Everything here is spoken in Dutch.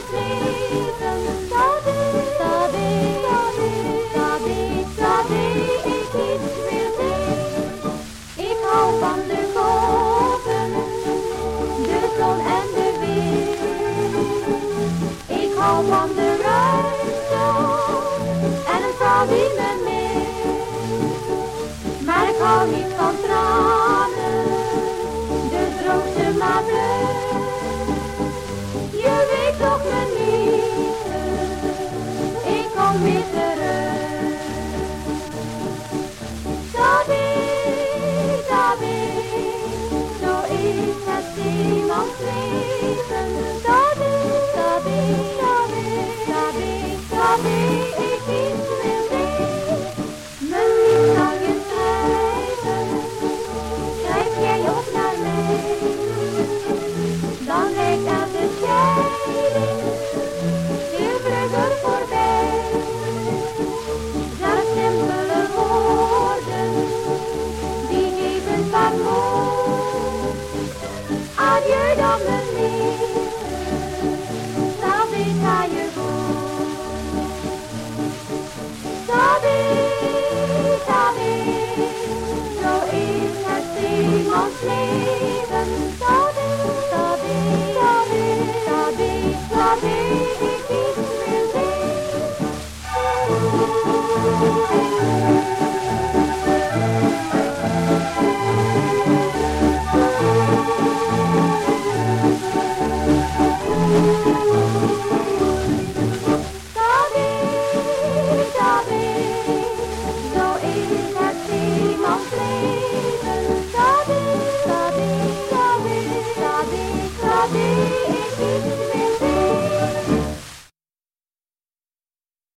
ik Ik van van de de de zon en de adieu, Dominique. Música